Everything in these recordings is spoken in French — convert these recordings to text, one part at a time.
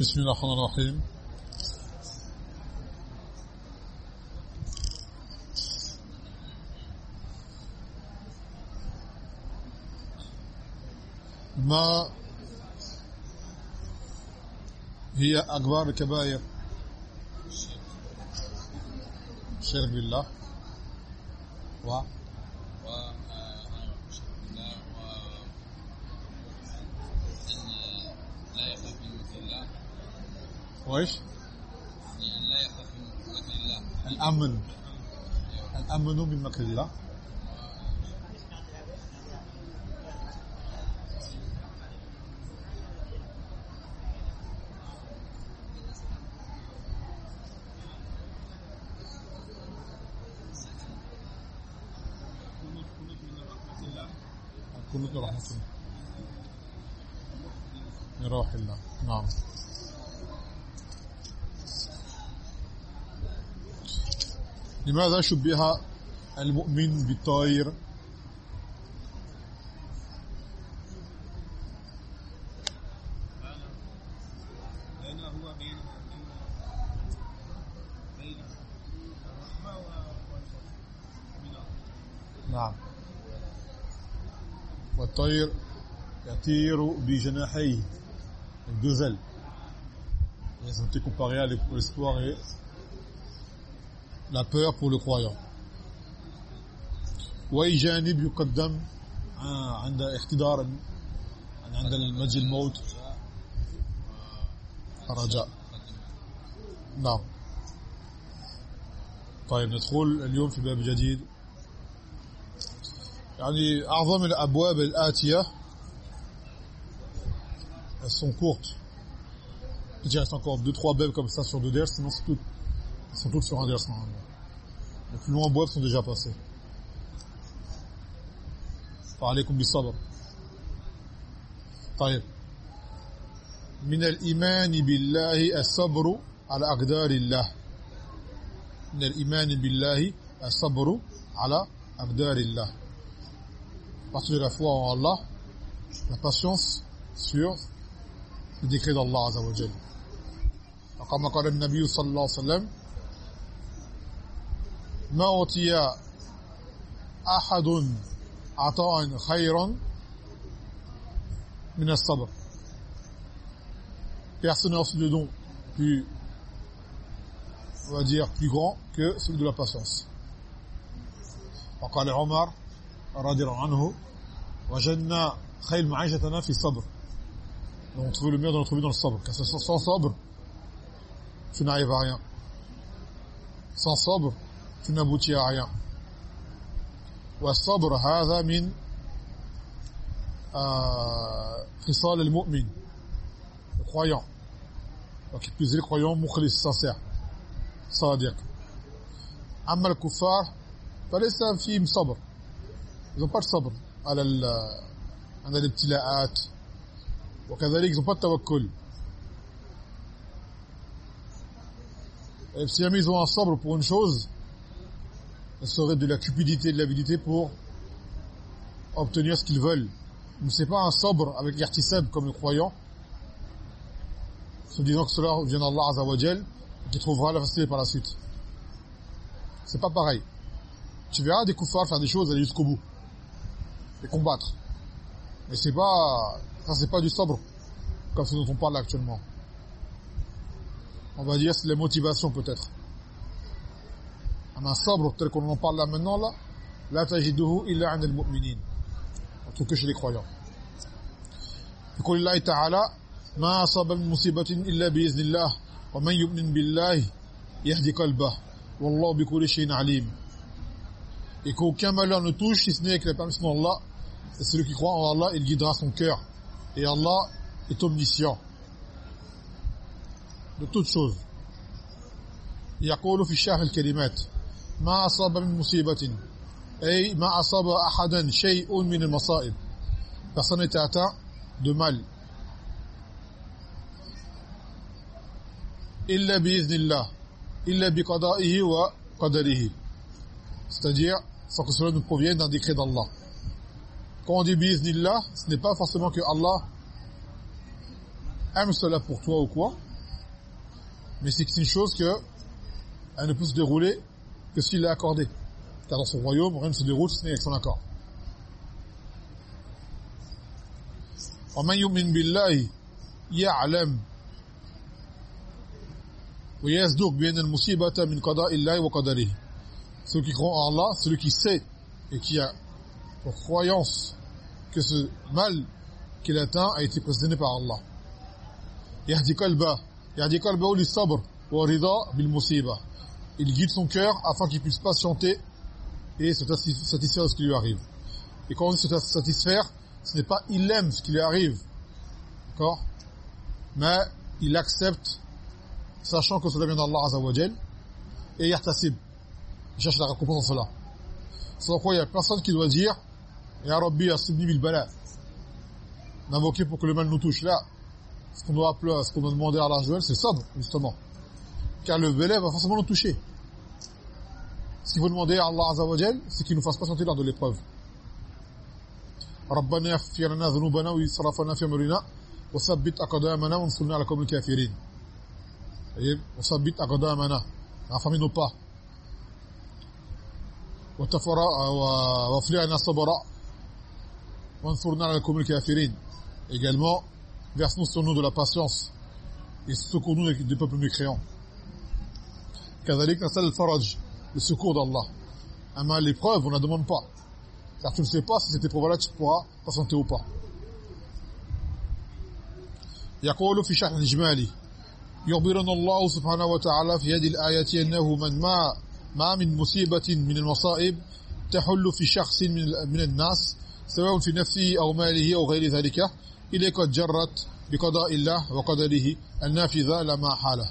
بسم الله الرحمن الرحيم. ما هي أكبر الكبائر الشرك بالله. و و شرك بالله و أن لا يخاف من مثل الله وإيش يعني لا يخاف من مثل الله. الأمن. الأمن من مكر الله القنوت من رحمة الله من روح الله نعم لماذا شبه المؤمن بالطائر؟ نعم. والطير يطير بجناحيه ailes ils ont été comparés la peur pour le croyant واي جانب يقدم عند احتضار عند المجد الموت الرجاء نعم طيب ندخل اليوم في باب جديد يعني اعظم الابواب الاتيه elles sont courtes il reste encore deux trois babs comme ça sur deux ders sinon c'est tout elles sont toutes sur un ders normalement les plus longs abwab sont déjà passés فعليكم بالصبر طيب من الإيمان بالله الصبر على أقدار الله من الإيمان بالله الصبر على أقدار الله partie de la foi en Allah la patience sur le décret d'Allah Azza wa Jal فكما قال النبي صلى الله عليه وسلم ما أعطي أحد عطاء خيرا من الصبر personne n'a reçu de don plus on va dire plus grand que celui de la patience وقال عمر رضي الله عنه وجدنا خير معيشتنا في الصبر on trouve le meilleur de notre vie dans le sabr car sans sabr tu n'arrives à rien sans sabr إن ابو تياعيا والصبر هذا من ا خصال المؤمن. الكرويان وكي بيزير كرويان مخلص صادق صادق أما الكفار فليس فيهم صبر. لهم قد صبر. على عند الابتلاءات. وكذلك لهم التوكل إيش يعني اذا الصبر pour une chose serait de la cupidité de l'avidité pour obtenir ce qu'ils veulent. Mais c'est pas un sabr avec l'irtisab comme le croyant. Se disant que cela vient d'Allah Azza wa Jal et qui trouvera la facilité par la suite. C'est pas pareil. Tu verras des kuffars faire des choses aller jusqu'au bout. Et combattre. Mais c'est pas ça c'est pas du sabr comme ce dont on parle actuellement. On va dire c'est la motivation peut-être un sabr tel qu'on en parle là maintenant là la tajiduhu illa 'inda al-mu'minin en tout cas chez les croyants يقول الله تعالى ما أصاب من مصيبة إلا بإذن الله ومن يؤمن بالله يهدي قلبه والله بكل شيء عليم et qu'aucun malheur ne touche si ce n'est avec la permission d'Allah et celui qui croit en Allah il guidera son cœur et Allah est omniscient de toutes choses يقول في الشرح الكلمات ما أصاب من مصيبة أي ما أصاب أحدا شيء من المصائب personne n'est atteint de mal إلا بإذن الله إلا بقضائه وقدره c'est-à-dire sans que cela nous provienne d'un décret d'Allah quand on dit biiznillah ce n'est pas forcément que Allah aime cela pour toi ou quoi mais c'est que c'est une chose que elle ne peut se dérouler que s'il l'a accordé. Car dans son royaume, rien ne se déroule si ce n'est avec son accord. ومن يؤمن بالله يعلم ويصدق بأن المصيبة من قضاء الله وقدره celui qui croit en Allah celui qui sait et qui a pour croyance que ce mal qu'il atteint a été prédestiné par Allah يهدي قلبه يهدي قلبه للصبر والرضا بالمصيبة il guide son cœur afin qu'il puisse patienter et se satisfaire de ce qui lui arrive. Et quand on dit se satisfaire ce n'est pas il aime ce qui lui arrive. D'accord? Mais il accepte sachant que cela vient d'Allah Azza wa et il yahtasib il cherche la récompense en cela. C'est pourquoi il n'y a personne qui doit dire Ya Rabbi asibni bil bala n'invoquer pour que le mal nous touche. Là ce qu'on doit appeler ce qu'on doit demander à Allah c'est ça justement car le bala va forcément nous toucher si vous demandez à Allah Azza wa c'est qu'il nous fasse patienter lors de l'épreuve ربنا يغفر لنا ذنوبنا ويسرفنا في امرنا وثبت اقدامنا وانصرنا على القوم الكافرين طيب وثبت اقدامنا افهمي nos pas وتفرا وافلح لنا صبرا وانصرنا على القوم الكافرين également verse-nous sur nous de la patience et secours-nous du peuple mécréant كذلك الفرج le secours d'Allah ama l'épreuve on la demande pas. Car tu ne sais pas si cette épreuve-là tu pourras patienter ou pas. يقول في شرح الإجمالي يخبرنا الله سبحانه وتعالى في هذه الآية أنه من ما ما من مصيبة من المصائب تحل في شخص من من الناس سواء في نفسه أو ماله أو غير ذلك إلى قد جرت بقضاء الله وقدره النافذة لا محالة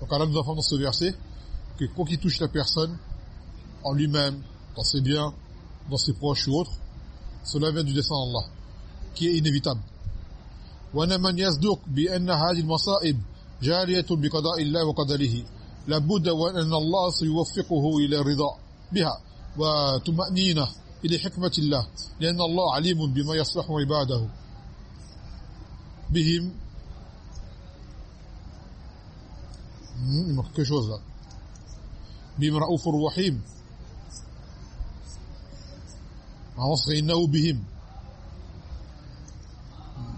Donc Allah nous informe dans ce verset que quoi qui touche la personne en lui-même, dans ses biens, dans ses proches ou autres, cela vient du dessein d'Allah, qui est inévitable. وأن من يصدق بأن هذه المصائب جارية بقضاء الله وقدره لابد وأن الله سيوفقه إلى الرضا بها وتمأنينه إلى حكمة الله لأن الله عليم بما يصلح عباده بهم il manque quelque chose là bim raoufur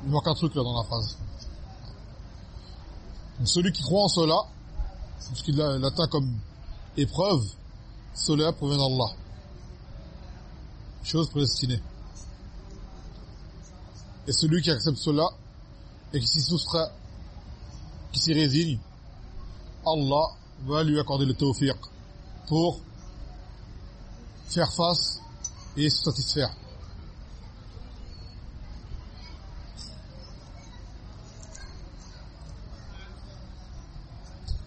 il manque un truc là dans la phrase celui qui croit en cela ce qu'il atteint comme épreuve. Cela provient d'Allah chose prédestinée. Et celui qui accepte cela et qui s'y soustrait qui s'y résigne Allah va lui accorder le tawfiq pour faire face et se satisfaire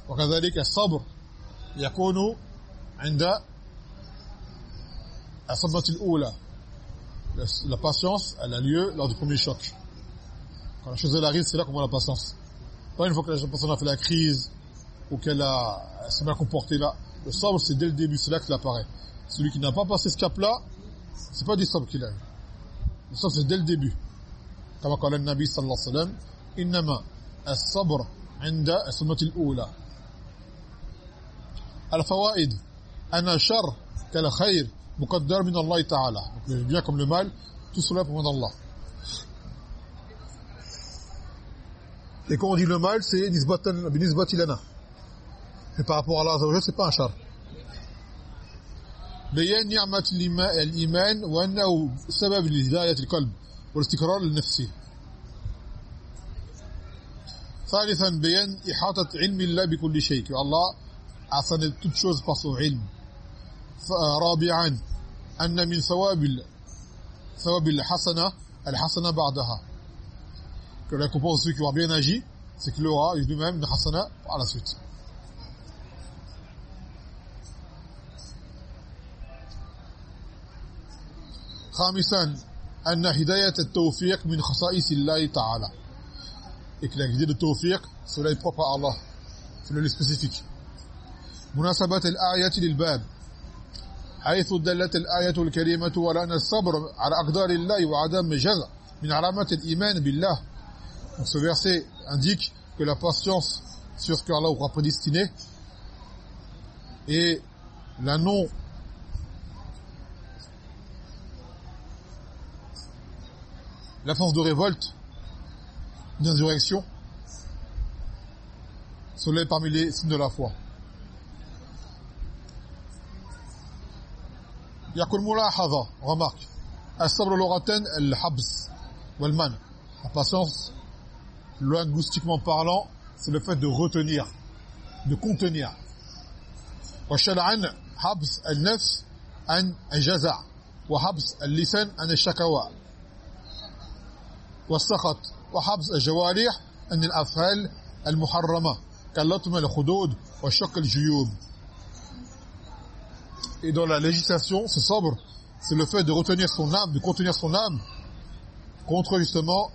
وكذلك الصبر يكون عند الصدمة الأولى la patience elle a lieu lors du premier choc quand la chose elle arrive c'est là qu'on voit la patience pas une fois que la personne a fait la crise ou qu'elle s'est bien comportée là, le sabre c'est dès le début, c'est là qu'il apparaît. Celui qui n'a pas passé ce cap là, c'est pas du sabre qu'il a. eu. Le sabre c'est dès le début. Comme a dit le Nabi sallallahu alayhi wa sallam, innama as-sabr 'inda as-sunnah al-ula. Al-fawaid ana shar kal khayr muqaddar min Allah ta'ala. Donc le bien comme le mal, tout cela pour d'Allah. Et quand on dit le mal, c'est nisbatan bi nisbati lana. Et par rapport à Allah azza c'est pas un char بيان نعمة الإيمان وأنه سبب لهداية القلب والاستقرار النفسي ثالثا بيان إحاطة علم الله بكل شيء الله حسن toute chose par son ilm رابعا أن من ثواب ثواب الحسنة الحسنة بعدها que la récompense de ceux qui ont bien agi c'est qu'il aura lui-même une hasana par la suite خامسا أن هداية التوفيق من خصائص الله تعالى. اكلا جديد التوفيق سولاي بروبا الله في لو سبيسيفيك مناسبة الآية للباب. حيث دلت الآية الكريمة ولا ان الصبر على اقدار الله وعدم جزاء من علامات الإيمان بالله. Ce verset indique que لا patience sur ce qu'Allah aura prédestiné et la non la force de révolte d'insurrection cela parmi les signes de la foi يقول ملاحظة remarque الصبر لغة الحبس والمنع la patience linguistiquement parlant c'est le fait de retenir de contenir وشرعا حبس النفس عن الجزع وحبس اللسان عن الشكوى والسخط وحبس الجوارح عن الافعال المحرمه كاللطم الخدود وشق الجيوب et dans la législation ce sobre c'est le fait de retenir son âme de contenir son âme contre justement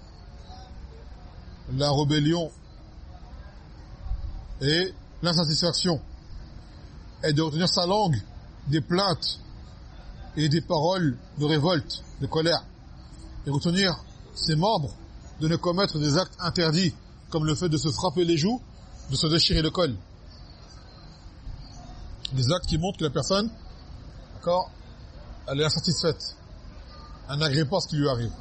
la rébellion et l'insatisfaction et de retenir sa langue des plaintes et des paroles de révolte, de colère et retenir ses membres de ne commettre des actes interdits comme le fait de se frapper les joues, de se déchirer le col. Des actes qui montrent que la personne, d'accord, elle est insatisfaite. Elle n'agrée pas ce qui lui arrive.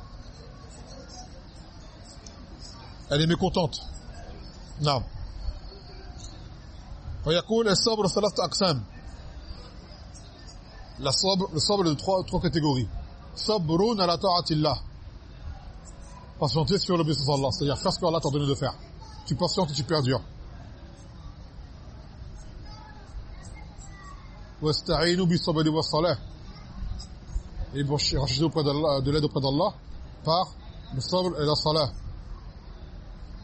Elle est mécontente. Non. ويقول الصبر ثلاثه اقسام الصبر الصبر de trois trois catégories صبر على طاعه الله patienter sur l'obéissance d'Allah c'est-à-dire faire ce qu'Allah t'a donné de faire tu patientes et tu perdures واستعينوا بالصبر والصلاه et bon chercher auprès d'Allah de l'aide auprès d'Allah par le sabr et la salah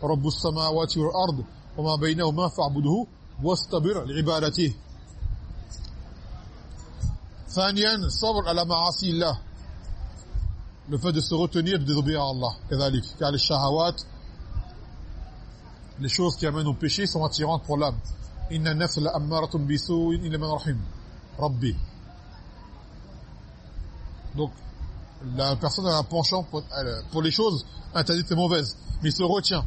رب السماوات والارض وما بينهما فاعبده واصطبر لعبادته ثانيا صبر على معاصي الله le fait de se retenir de désobéir à Allah كذلك car les shahawat les choses qui amènent au péché sont attirantes pour l'âme inna an-nafsa la'ammaratun bisu'in illa man rahim rabbi donc la personne a un penchant pour, pour les choses interdites et mauvaises mais il se retient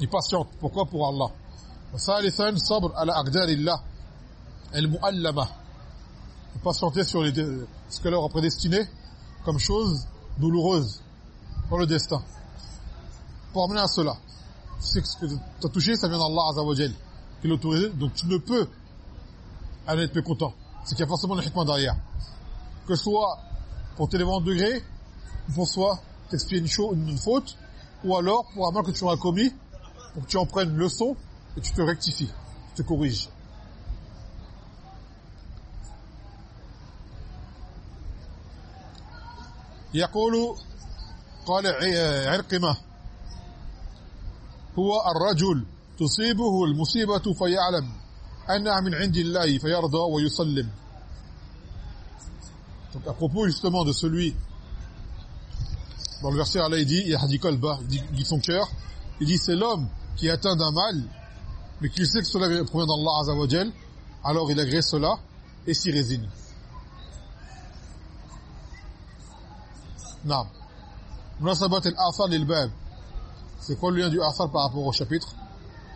il patiente pourquoi pour Allah وثالثا صبر على اقدار الله المؤلمه patienter sur les, ce que leur a prédestiné comme chose douloureuse pour le destin. Pour amener à cela c'est ce que tu as touché ça vient d'Allah Azza wa Jal qui l'autorise donc tu ne peux aller être content c'est qu'il y a forcément le hikmah derrière. Que ce soit pour t'élever en degré ou pour soit t'expier une, une faute ou alors pour un mal que tu auras commis pour que tu en prennes leçon et tu te rectifies, tu te corriges. يقول قال عرقمة هو الرجل تصيبه المصيبة فيعلم أنها من عند الله فيرضى ويسلم Donc à propos justement de celui dans le verset Allah il dit il y a dit Kolba il dit, son cœur il dit c'est l'homme qui atteint d'un mal mais qu'il sait que cela provient d'Allah Azza wa alors il agrée cela et s'y résigne. Non. Munasabat al-athar lil-bab. C'est quoi le lien du athar par rapport au chapitre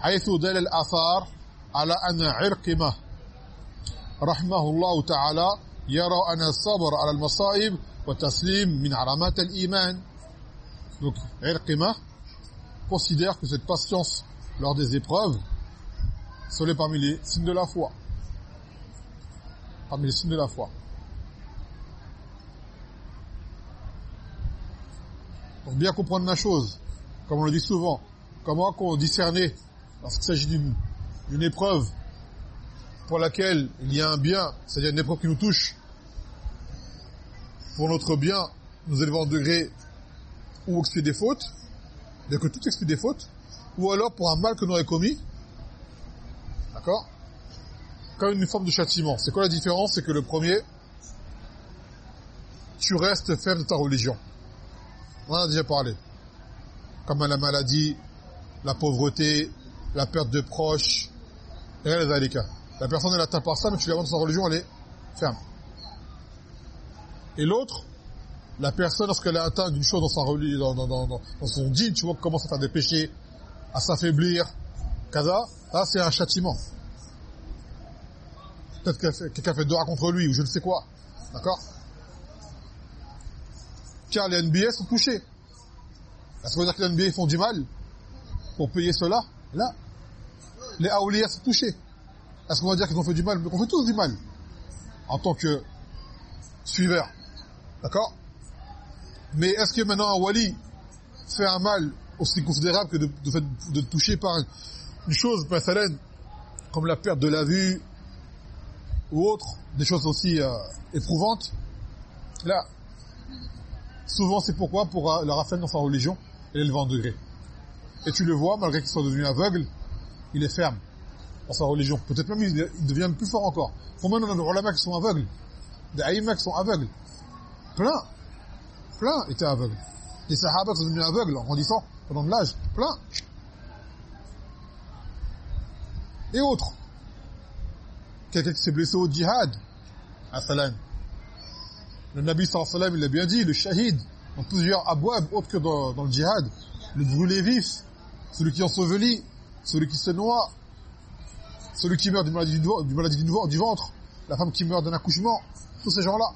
حيث دل الآثار على أن عرقمة رحمه الله تعالى يرى أن الصبر على المصائب والتسليم من علامات الإيمان donc عرقمة considère que cette patience lors des épreuves sont parmi les signes de la foi. Parmi les signes de la foi. Bien comprendre la chose, comme on le dit souvent, comment qu'on discerner lorsqu'il s'agit d'une épreuve pour laquelle il y a un bien, c'est-à-dire une épreuve qui nous touche, pour notre bien, nous élevons en degré ou expier des fautes, bien que tout expie des fautes, ou alors pour un mal que nous avons commis, D'accord? Comme une forme de châtiment. C'est quoi la différence? C'est que le premier, tu restes ferme de ta religion. On en a déjà parlé. Comme la maladie, la pauvreté, la perte de proches, et les cas. La personne elle atteint par ça, mais tu la dans sa religion, elle est ferme. Et l'autre, la personne, lorsqu'elle est atteinte d'une chose dans, sa religion, dans, son dîne, tu vois, commence à faire des péchés, à s'affaiblir, kaza, là c'est un châtiment. Peut-être que quelqu'un fait dora contre lui ou je ne sais quoi. D'accord? Car les NBA sont touchés. Est-ce qu'on veut dire que les NBA font du mal pour payer cela Là. Les Aoulias sont touchés. Est-ce qu'on va dire qu'ils ont fait du mal? On fait tous du mal. En tant que suiveur. D'accord? Mais est-ce que maintenant un wali fait un mal aussi considérable que de, de, toucher par une chose, comme la perte de la vue ou autre, des choses aussi euh, éprouvantes? Là, souvent c'est pourquoi? Pour euh, rafale dans sa religion et l'élever en degré. Et tu le vois, malgré qu'il soit devenu aveugle, il est ferme dans sa religion. Peut-être même il, devient plus fort encore. Combien de ulama qui sont aveugles Des aïmas sont aveugles Plein Plein étaient aveugles. Les sahaba qui sont devenus aveugles en grandissant pendant de l'âge. Plein Et autres. Quelqu'un qui s'est blessé au djihad. Salam. Le Nabi sallallahu alayhi il a bien dit, le shahid, dans plusieurs abouab, autres que dans, le djihad, le brûlé vif, celui qui ensevelit, celui qui se noie, celui qui meurt d'une maladie, du, ventre, la femme qui meurt d'un accouchement, tous ces gens-là.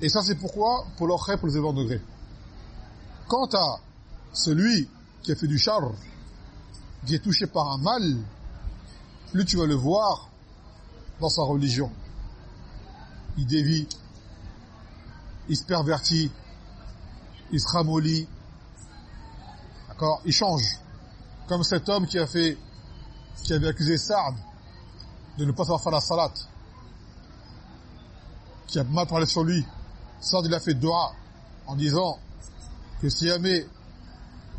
Et ça, c'est pourquoi Pour leur pour les événements degrés. Quant à celui qui a fait du char, qui est touché par un mal, plus tu vas le voir dans sa religion. Il dévie, il se pervertit, il se ramollit, d'accord? Il change. Comme cet homme qui a fait, qui avait accusé Saad de ne pas savoir faire la salat, qui a mal parlé sur lui. Saad, il a fait dua en disant que si jamais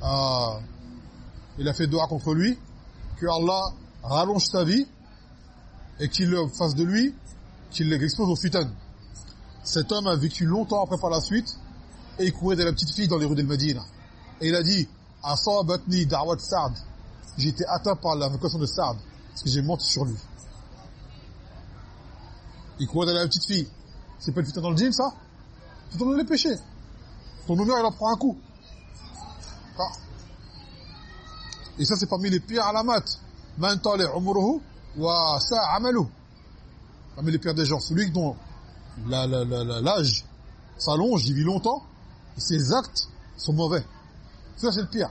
euh, il a fait dua contre lui, que Allah rallonge sa vie et qu'il fasse de lui, qu'il l'expose au fitan. Cet homme a vécu longtemps après par la suite et il courait de la petite fille dans les rues de Medina. Et il a dit Asabatni da'wat Sa'd. J'ai été atteint par l'invocation de Sa'd parce que j'ai menti sur lui. Il croit dans la petite fille. C'est pas le putain dans le djinn, ça? C'est ton les péchés. Ton honneur, il en prend un coup. Ah. Et ça, c'est parmi les pires alamat. Man tali umruhu wa amalu. Parmi les pires des gens. Celui dont l'âge s'allonge, il vit longtemps, et ses actes sont mauvais. Ça, c'est le pire.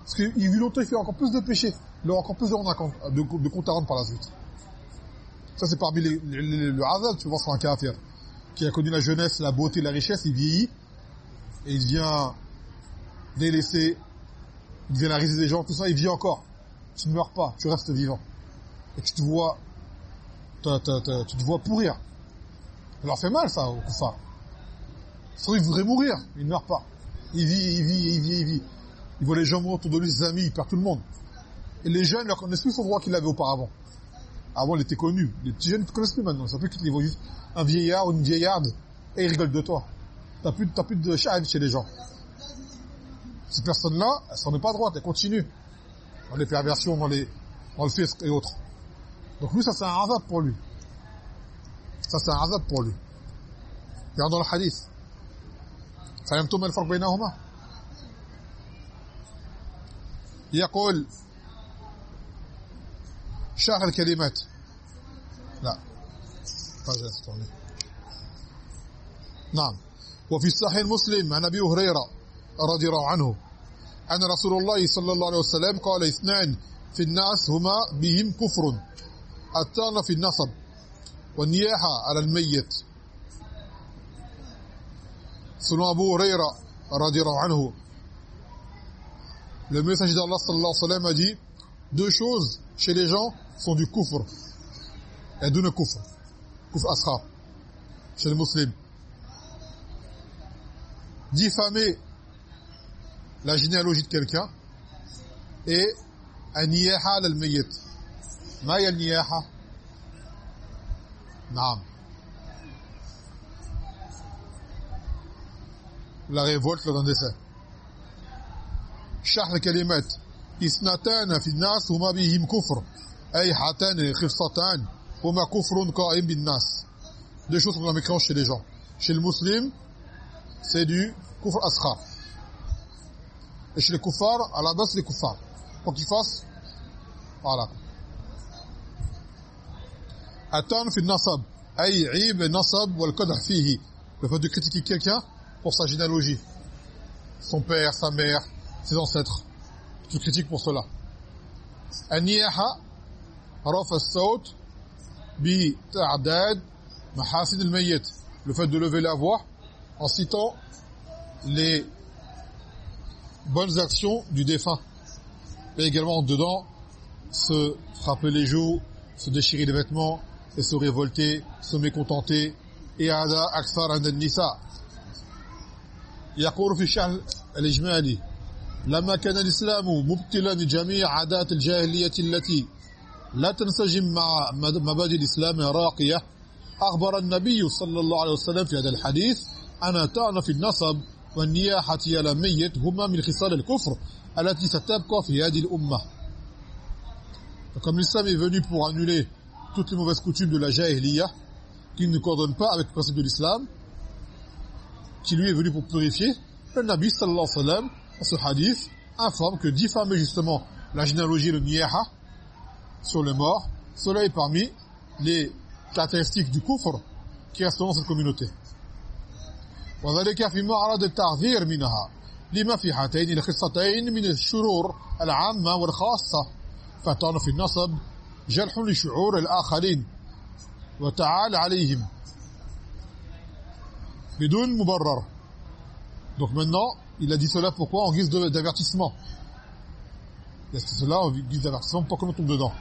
Parce qu'il vit longtemps, il fait encore plus de péchés. Il aura encore plus de, de, de compte à rendre par la suite. Ça, c'est parmi les, le hasard, tu vois, c'est un kafir. Qui a connu la jeunesse, la beauté, la richesse, il vieillit. Et il vient délaissé. Il devient la risée des gens, tout ça, il vit encore. Tu ne meurs pas, tu restes vivant. Et tu te vois, tu te vois pourrir. Ça leur fait mal, ça, au ça. Ça, il voudrait mourir, il ne meurt pas. Il vit, il vit, il vit, il vit. Il voit les gens mourir autour de lui, ses amis, il perd tout le monde. Et les jeunes ne reconnaissent plus son droit qu'il avait auparavant. Avant, il était connu. Les petits jeunes ne connaissent plus maintenant. Ça peut qu'ils voient juste un vieillard ou une vieillarde et ils rigolent de toi. T'as plus, plus de charme chez les gens. Ces personnes-là, elles sont pas droites, elles continuent. Dans les perversions, dans, les, dans le fisc et autres. Donc lui, ça c'est un azab pour lui. Ça c'est un azab pour lui. Regarde dans le hadith. فهمتم الفرق بينهما يقول شاغل الكلمات لا نعم وفي الصحيح مسلم عن ابي هريره رضي الله عنه أن رسول الله صلى الله عليه وسلم قال اثنان في الناس هما بهم كفر الطعن في النصب والنياحة على الميت selon Abu Huraira radiallahu anhu le messager d'Allah sallallahu alayhi wa sallam a dit deux choses chez les gens sont du kufr et d'une kufr kufr asra chez les musulmans diffamer la généalogie de quelqu'un et un niyaha al-mayyit ma ya niyaha naam la révolte lors d'un décès شرح الكلمات اثنتان في الناس هما بهم كفر أي هاتان خفصتان هما كفر قائم بالناس deux choses qu'on a chez les gens. Chez le musulman, c'est du kufr asghar. Et chez les kuffars, à la base, c'est les kuffars. Quoi qu'ils fassent, voilà. Fi nasab. Ay nasab wal qadr fihi. Le fait de critiquer quelqu'un pour sa généalogie. Son père, sa mère, ses ancêtres. Tu critiques pour cela. Aniyaha raf bi ta'dad al-mayyit. Le fait de lever la voix en citant les bonnes actions du défunt. Et également dedans se frapper les joues, se déchirer les vêtements et se révolter, se mécontenter et هذا أكثر عند النساء يقول في الشرح الإجمالي لما كان الإسلام مبتلا جميع عادات الجاهلية التي لا تنسجم مع مبادئ الإسلام راقية أخبر النبي صلى الله عليه وسلم في هذا الحديث أنا طعن في النصب والنياحة على الميت هما من خصال الكفر التي ستبقى في هذه الأمة. comme l'islam est venu pour annuler toutes les mauvaises coutumes de la jahiliya, qui ne coordonnent pas avec le principe de l'islam, qui lui est venu pour purifier, le Nabi sallallahu alayhi wa sallam, dans ce hadith, informe que diffamer justement la généalogie le niyaha sur les morts, cela est parmi les caractéristiques du kufr qui restent dans cette communauté. وذلك في معرض التعذير منها لما في هاتين الخصتين من الشرور العامة والخاصة فطعن في النصب جرح لشعور الآخرين وتعال عليهم بدون مبرر donc maintenant il a dit cela pourquoi en guise d'avertissement il a dit cela en guise d'avertissement pour que l'on tombe dedans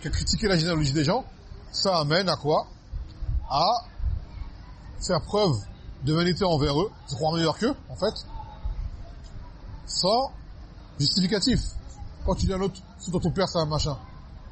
que critiquer la généalogie des gens ça amène à quoi à faire preuve de vanité envers eux, se croire meilleur qu'eux, en fait, sans justificatif. Quand tu dis à l'autre, c'est ton père, c'est un machin,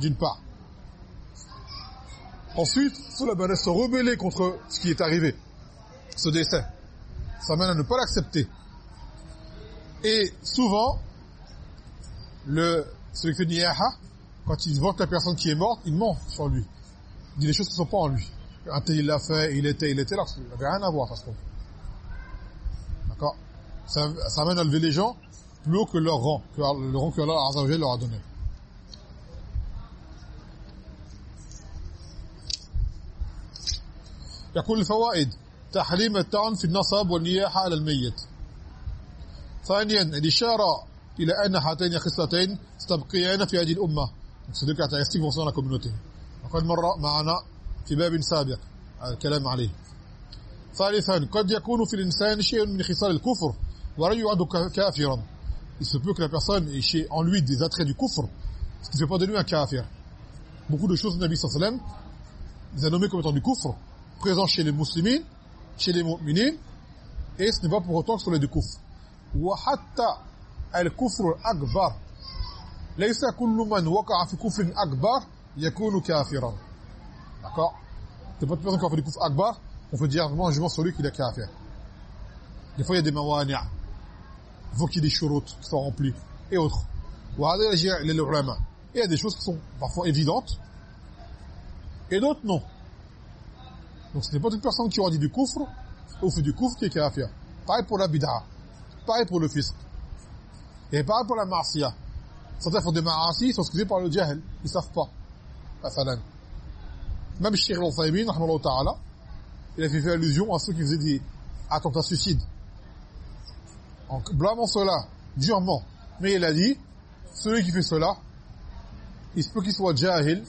d'une part. Ensuite, cela mène à se rebeller contre ce qui est arrivé, ce décès. Ça mène à ne pas l'accepter. Et souvent, le, celui qui fait niyaha, quand il voit la personne qui est morte, il ment sur lui. Il dit les choses qui ne sont pas en lui. Un tel il l'a fait, il était, il était là, il n'avait rien à voir, ça se trouve. D'accord? Ça, amène à lever les gens plus haut que leur rang, que le rang que Allah leur a donné. يقول الفوائد تحريم الطعن في النصب والنياحة على الميت. ثانيا الإشارة إلى أن هاتين الخصلتين ستبقيان في هذه الأمة. سيدوك على تأسيك مصنع كومنوتي وقد مر معنا في باب سابق الكلام عليه. ثالثا قد يكون في الإنسان شيء من خصال الكفر ورأيه عنده كافرا. Il se peut que la personne ait chez, en lui des attraits du kufr, ce qui ne fait pas de lui un kafir. Beaucoup de choses Nabi Sassalem, ils ont nommé comme étant du kufr. présent chez les musulmans chez les mu'minin et ce n'est pas pour autant que ce soit du kufr وحتى الكفر الأكبر ليس كل من وقع في كفر أكبر يكون كافرا d'accord c'est pas toute personne qui a fait du kufr akbar on peut dire moi je vois celui qui est kafir des fois il y a des mawani' il faut qu'il y ait des shurut qui sont remplis et autres et il y a des choses qui sont parfois évidentes et d'autres non donc ce n'est pas toute personne qui aura dit du kufr ou fait du kufr qui est kafir. Pareil pour la bid'a. Pareil pour le fisq et pareil pour la marsiya certains font des ma'asi ils sont excusés par le jahl. Ils savent pas. Même Cheikh Al-Uthaymin ta'ala il a fait allusion à ceux qui faisaient des attentats suicides. En blâmant cela durement. Mais il a dit, celui qui fait cela, il se peut qu'il soit jahil,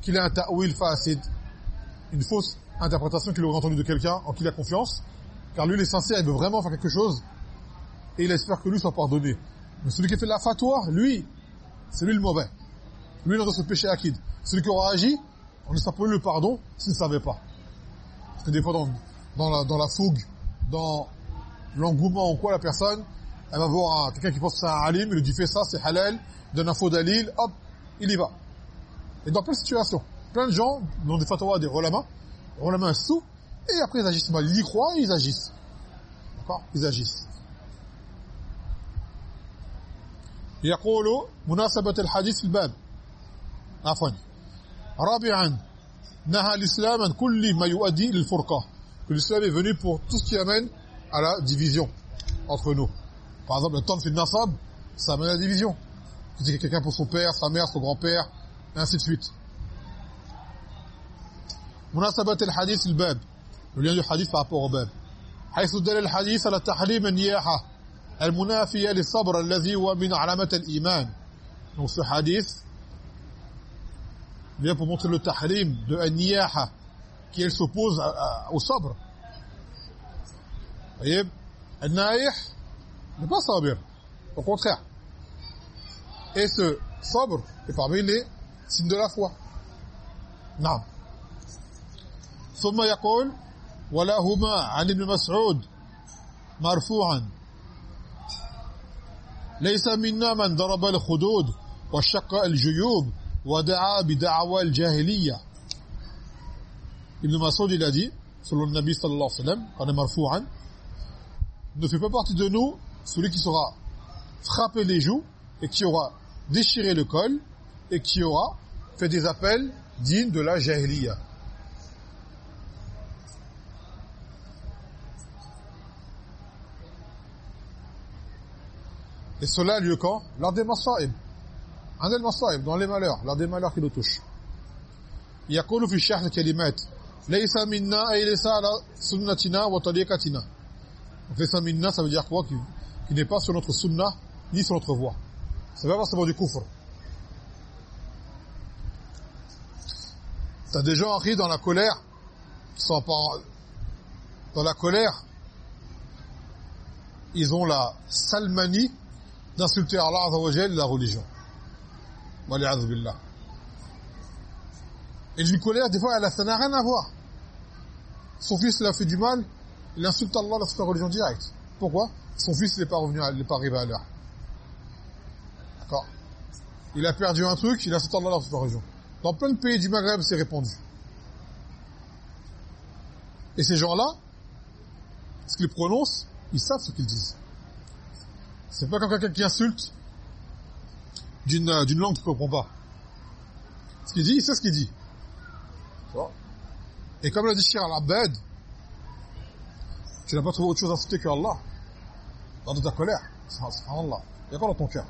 qu'il ait un ta'wil fasid, une fausse interprétation qu'il aurait entendue de quelqu'un en qui il a confiance, car lui, il est sincère, il veut vraiment faire quelque chose, et il espère que lui soit pardonné. Mais celui qui fait la fatwa, lui, c'est lui le mauvais. Lui, il dans ce péché acquis. Celui qui aura agi, on ne pas le pardon s'il ne savait pas. Parce que des fois, dans, dans, la, fougue, dans l'engouement ou quoi, la personne, elle va voir quelqu'un qui pense que c'est un alim, il lui dit fais ça, c'est halal, donne un faux dalil, hop, il y va. Et dans plein de situations, plein de gens, dans des fatwas, des relama, relama sous, et après ils agissent mal. Ils y croient et ils agissent. D'accord Ils agissent. يقول مناسبة الحديث في الباب عفوا رابعا نهى الإسلام عن كل ما يؤدي للفرقة que l'islam est venu pour tout ce qui amène à la division entre nous par exemple le temps de nasab ça amène à la division tu dis quelqu'un pour son père sa mère son grand-père et ainsi de suite مناسبة الحديث الباب le lien du hadith par rapport au bab حيث دل الحديث على تحريم النياحة المنافية للصبر الذي هو من علامة الإيمان donc ce hadith vient pour montrer le tahrim de النياحة qui elle s'oppose au sabr طيب النايح n'est pas sabir au contraire et ce sabr est parmi les signes de la foi نعم ثم يقول ولهما عن ابن مسعود مرفوعا ليس منا من ضرب الخدود وشق الجيوب ودعا بدعوى الجاهليه Ibn Mas'ud il a selon le Nabi sallallahu alayhi wa sallam quand est marfou'an ne fait pas partie de nous celui qui sera frappé les joues et qui aura déchiré le col et qui aura fait des appels dignes de la jahiliya Et cela a lieu quand Lors des masa'ib. Un des masa'ib, dans les malheurs, lors des malheurs qui nous touchent. يقول في الشرح الكلمات ليس منا أي ليس على سنتنا وطريقتنا ليس منا ça veut dire quoi qui, qui n'est pas sur notre sunna ni sur notre voie c'est pas forcément du kufr t'as des gens qui dans la colère qui sont pas dans la colère ils ont la salmanie d'insulter Allah Azza wa Jalla la religion. Et une colère, des fois, elle, ça n'a rien à voir. Son fils il a fait du mal, il insulte Allah dans sa religion directe. Pourquoi? Son fils n'est pas revenu, n'est pas arrivé à l'heure. D'accord? Il a perdu un truc, il insulte Allah dans sa religion. Dans plein de pays du Maghreb, c'est répandu. Et ces gens-là, ce qu'ils prononcent, ils savent ce qu'ils disent. C'est pas comme quelqu'un qui insulte d'une euh, d'une langue qu'il comprend pas. Ce qu'il dit, il sait ce qu'il dit. Et comme l'a dit Shir al-Abbad, tu n'as pas trouvé autre chose à insulter que Allah dans ta colère. Subhanallah. Il y a quoi dans ton cœur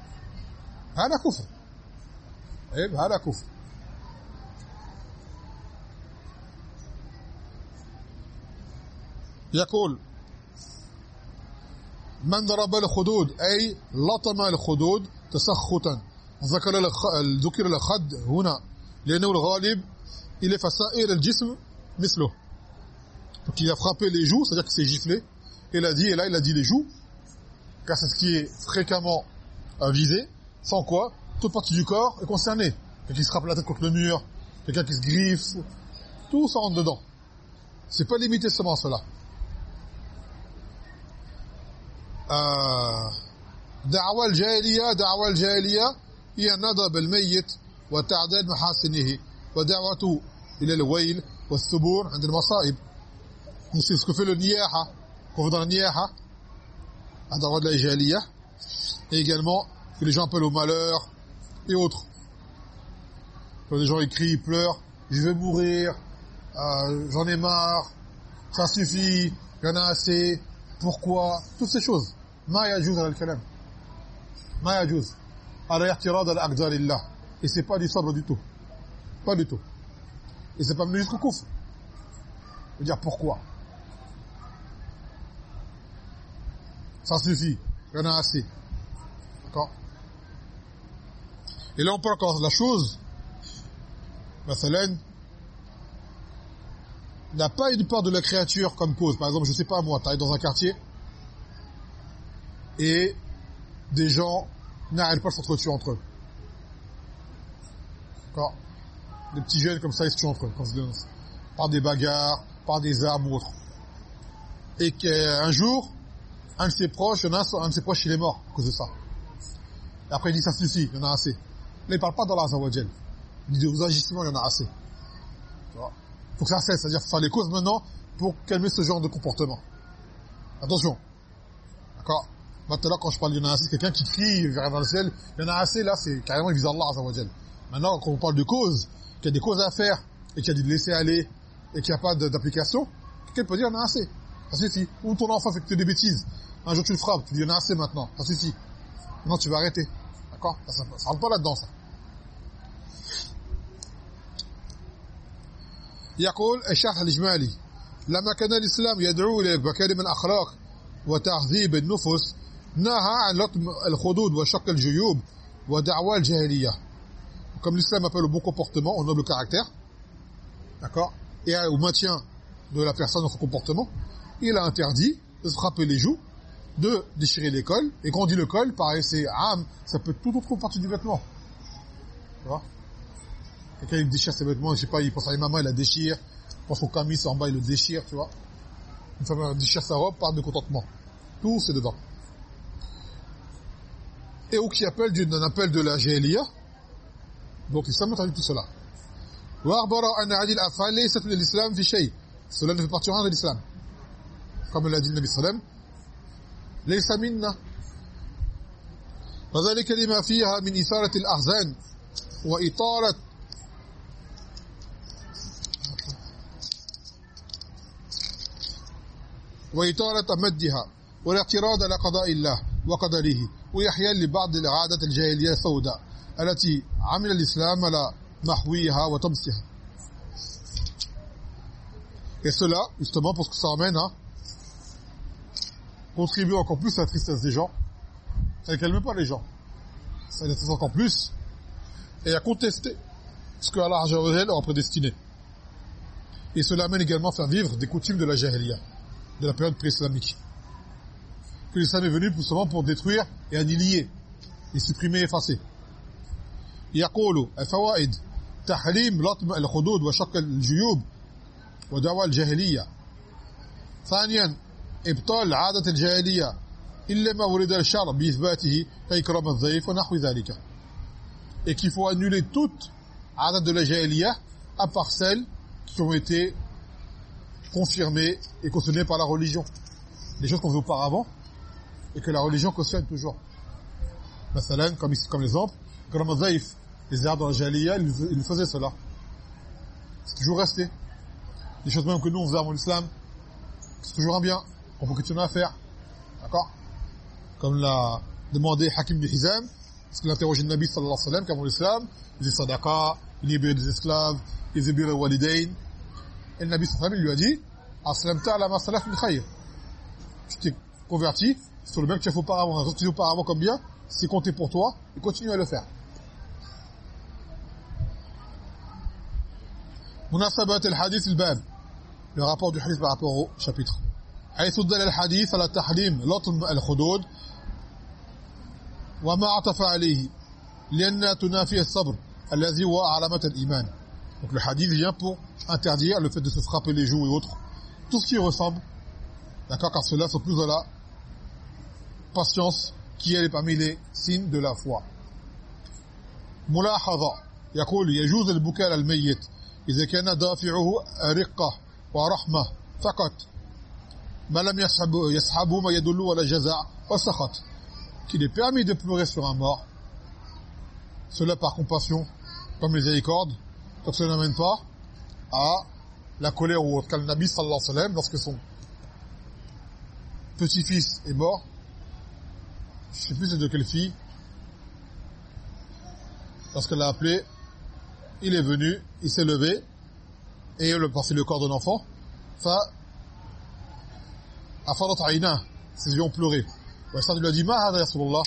هذا كفر عيب هذا كفر يقول من ضرب الخدود أي لطم الخدود تسخطا ذكر ذكر الخد هنا لأنه الغالب il est فسائر الجسم مثله donc il a frappé les joues c'est-à-dire qu'il s'est giflé il a dit et là il a dit les joues car c'est ce qui est fréquemment visé sans quoi toute partie du corps est concernée quelqu'un qui se frappe la tête contre le mur quelqu'un qui se griffe tout ça rentre dedans c'est pas limité seulement à cela دعوى الجاهلية دعوى الجاهلية هي النظر بالميت وتعداد محاسنه ودعوته إلى الويل والثبور عند المصائب c'est ce que fait le niyaha qu'on veut dans la niyaha à droit de la jahiliya et également que les gens appellent au malheur et autres quand les gens écrient, pleurent je vais mourir euh, j'en ai marre ça suffit j'en ai assez pourquoi toutes ces choses ما يجوز هذا الكلام ما يجوز على اعتراض الاقدار الله et c'est pas du sabre du tout pas du tout et c'est pas venu jusqu'au kufr veut dire pourquoi ça suffit il y en a assez d'accord et là on parle encore de la chose مثلا n'a pas une part de la créature comme cause par exemple je sais pas moi tu es dans un quartier et des gens n'arrêtent pas de s'entretuer entre eux. D'accord Des petits jeunes comme ça, ils se tuent entre eux, quand ils par des bagarres, par des armes ou autres. Et qu'un jour, un de ses proches, il un, un de ses proches, il est mort à cause de ça. Et après, il dit, ça suffit, il y en a assez. Là, il parle pas d'Allah Azzawajal. Il dit, vos agissements, il y en a assez. Vois faut que ça cesse, c'est-à-dire faire les causes maintenant pour calmer ce genre de comportement. Attention. D'accord? Maintenant, quand je parle il y en a assez, quelqu'un qui crie vers dans le ciel, il y en a assez, là, c'est carrément, il vise Allah Azzawajal. Maintenant, quand on parle de cause, qu'il y a des causes à faire, et qu'il y a du laisser aller, et qu'il n'y a pas d'application, quelqu'un peut dire, il y en a assez. Ça suffit. Ou ton enfant fait que des bêtises. Un jour, tu le frappes, tu dis, il y en a assez maintenant. Ça suffit. Non, tu vas arrêter. D'accord Ça ne rentre pas là-dedans, ça. يقول الشرح الإجمالي لما كان الإسلام يدعو إلى مكارم الأخلاق وتعذيب النفس نهى عن لطم الخدود وشق الجيوب ودعوى الجاهلية comme l'islam appelle au bon comportement, au noble caractère, d'accord, et au maintien de la personne dans son comportement, il a interdit de se frapper les joues, de déchirer les cols, et quand on dit le col, pareil, c'est âme, ça peut être toute autre partie du vêtement. Tu vois Quelqu'un, il déchire ses vêtements, je sais pas, il pense à une maman, il la déchire, il pense au camis, en bas, il le déchire, tu vois Une femme elle déchire sa robe, part de contentement. Tout, c'est dedans. Et ou qui appelle d'un appel de la Jahiliya, donc l'islam interdit tout cela. وأخبر أن هذه الأفعال ليست من الإسلام في شيء. Cela ne fait partie de l'islam. Comme l'a dit le Nabi sallam, ليس منا. وذلك لما فيها من إثارة الأحزان وإطالة وإطالة مدها والاعتراض على قضاء الله وقدره وإحياء لبعض العادات الجاهلية السوداء التي عمل الإسلام على محويها وطمسها Et cela, justement, parce que ça amène à contribuer encore plus à la tristesse des gens. Ça ne calme pas les gens. Ça les tristesse encore plus. Et à contester ce que Allah leur a prédestiné. Et cela amène également à faire vivre des coutumes de la jahiliya, de la période pré-islamique. Que l'islam est venu pour seulement pour détruire et annihiler, et supprimer et effacer. يقول الفوائد تحريم لطم الخدود وشق الجيوب ودعوى الجاهلية ثانيا ابطال عادة الجاهلية إلا ما ورد الشرع بإثباته كإكرام الضيف ونحو ذلك et qu'il faut annuler toute adat de la jahiliya à part celles qui ont été confirmées et cautionnées par la religion des choses qu'on faisait auparavant et que la religion cautionne toujours. Comme, comme les autres, comme Zaïf, les arbres dans Jaliya, ils, ils faisaient cela. C'est toujours resté. Les choses même que nous, on faisait avant l'islam, c'est toujours un bien. On peut continuer à faire. D'accord? Comme l'a demandé Hakim bin Hizam, parce qu'il interrogeait le Nabi sallallahu alayhi wa sallam, qu'avant l'islam, il faisait sadaqa, il libérait des esclaves, il faisait le walidain. Et le Nabi sallallahu alayhi wa sallam, il lui a dit, « Aslam ta'ala ma salaf min khayr » Tu t'es converti, sur le bien que tu as fait auparavant. Tu as auparavant comme bien, c'est compté pour toi, et continue à le faire. مناسبة الحديث الباب le rapport du hadith par rapport au chapitre حيث دل الحديث على تحريم لطم الخدود وما عطف عليه لأن تنافي الصبر الذي هو علامة الإيمان donc le hadith vient pour interdire le fait de se frapper les joues et autres tout ce qui ressemble d'accord car cela sont plus de la patience qui est parmi les signes de la foi ملاحظة يقول يجوز البكاء على الميت إذا كان دافعه رقة ورحمة فقط ما لم يسحب يسحبه ما يدل على جزع وسخط qu'il est permis de pleurer sur un mort cela par compassion comme miséricorde donc cela n'amène pas à la colère ou autre car le Nabi sallallahu alayhi wa sallam lorsque son petit-fils est mort je sais plus de quelle fille. Lorsqu'elle l'a appelé. Il est venu, il s'est levé, et il a passé le corps d'un enfant, fa afadat aina, ses yeux ont pleuré. ça lui a dit, ma Rasulullah,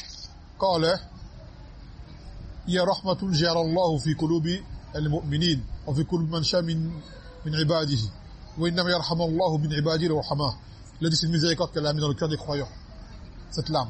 une miséricorde qu'elle a mis dans le cœur des croyants. Cette larme.